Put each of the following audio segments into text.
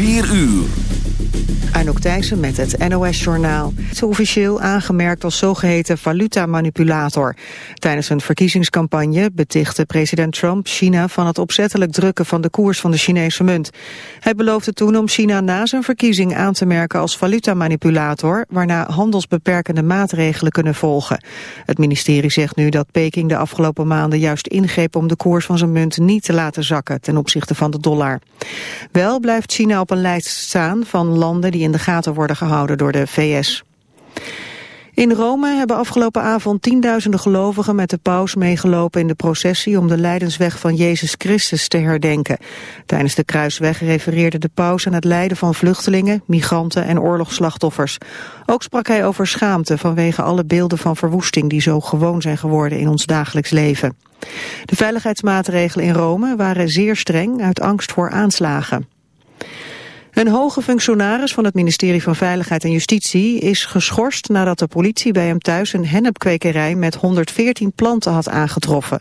4 uur. Anouk Thijssen met het NOS-journaal. Is officieel aangemerkt als zogeheten valuta-manipulator. Tijdens een verkiezingscampagne betichtte president Trump China van het opzettelijk drukken van de koers van de Chinese munt. Hij beloofde toen om China na zijn verkiezing aan te merken als valuta-manipulator, waarna handelsbeperkende maatregelen kunnen volgen. Het ministerie zegt nu dat Peking de afgelopen maanden juist ingreep om de koers van zijn munt niet te laten zakken ten opzichte van de dollar. Wel blijft China op een lijst staan van landen die in de gaten worden gehouden door de VS. In Rome hebben afgelopen avond tienduizenden gelovigen met de paus meegelopen in de processie om de lijdensweg van Jezus Christus te herdenken. Tijdens de kruisweg refereerde de paus aan het lijden van vluchtelingen, migranten en oorlogsslachtoffers. Ook sprak hij over schaamte vanwege alle beelden van verwoesting die zo gewoon zijn geworden in ons dagelijks leven. De veiligheidsmaatregelen in Rome waren zeer streng uit angst voor aanslagen. Een hoge functionaris van het ministerie van Veiligheid en Justitie is geschorst nadat de politie bij hem thuis een hennepkwekerij met 114 planten had aangetroffen.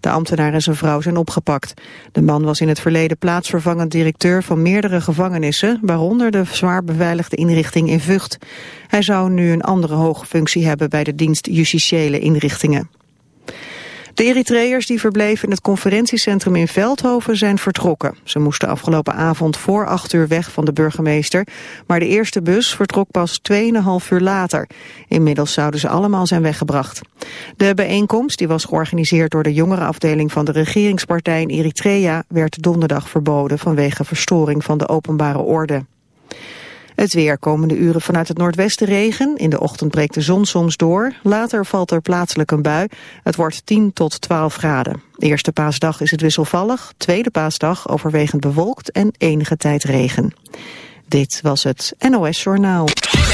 De ambtenaar en zijn vrouw zijn opgepakt. De man was in het verleden plaatsvervangend directeur van meerdere gevangenissen, waaronder de zwaar beveiligde inrichting in Vught. Hij zou nu een andere hoge functie hebben bij de dienst justitiële inrichtingen. De Eritreërs die verbleven in het conferentiecentrum in Veldhoven zijn vertrokken. Ze moesten afgelopen avond voor acht uur weg van de burgemeester, maar de eerste bus vertrok pas 2,5 uur later. Inmiddels zouden ze allemaal zijn weggebracht. De bijeenkomst, die was georganiseerd door de jongerenafdeling van de regeringspartij in Eritrea, werd donderdag verboden vanwege verstoring van de openbare orde. Het weer komende uren vanuit het noordwesten regen. In de ochtend breekt de zon soms door. Later valt er plaatselijk een bui. Het wordt 10 tot 12 graden. eerste paasdag is het wisselvallig. Tweede paasdag overwegend bewolkt en enige tijd regen. Dit was het NOS Journaal.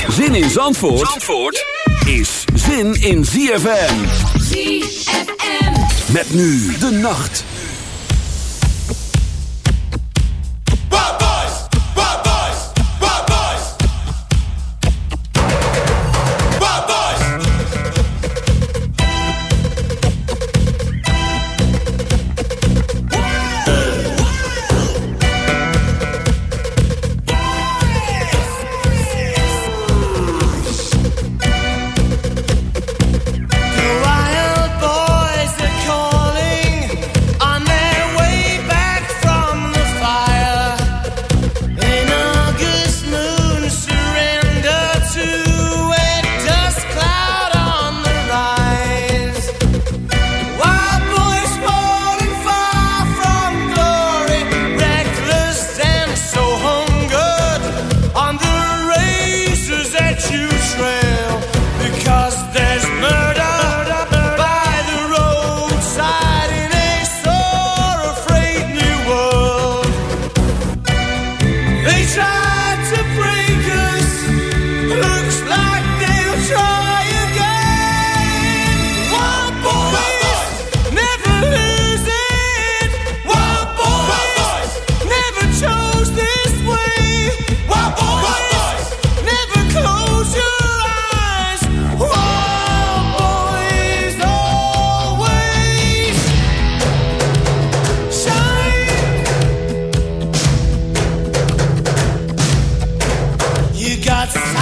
Zin in Zandvoort, Zandvoort is zin in ZFM. ZFM. Met nu de nacht. Was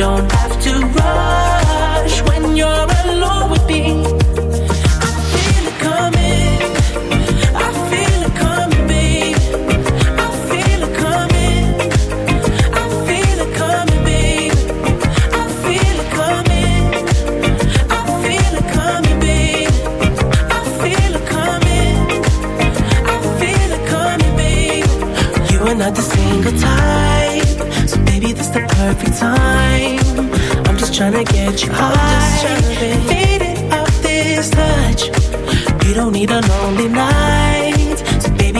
Don't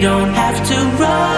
don't have to run.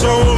Think